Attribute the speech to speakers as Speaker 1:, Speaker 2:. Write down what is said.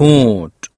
Speaker 1: ঠোঁট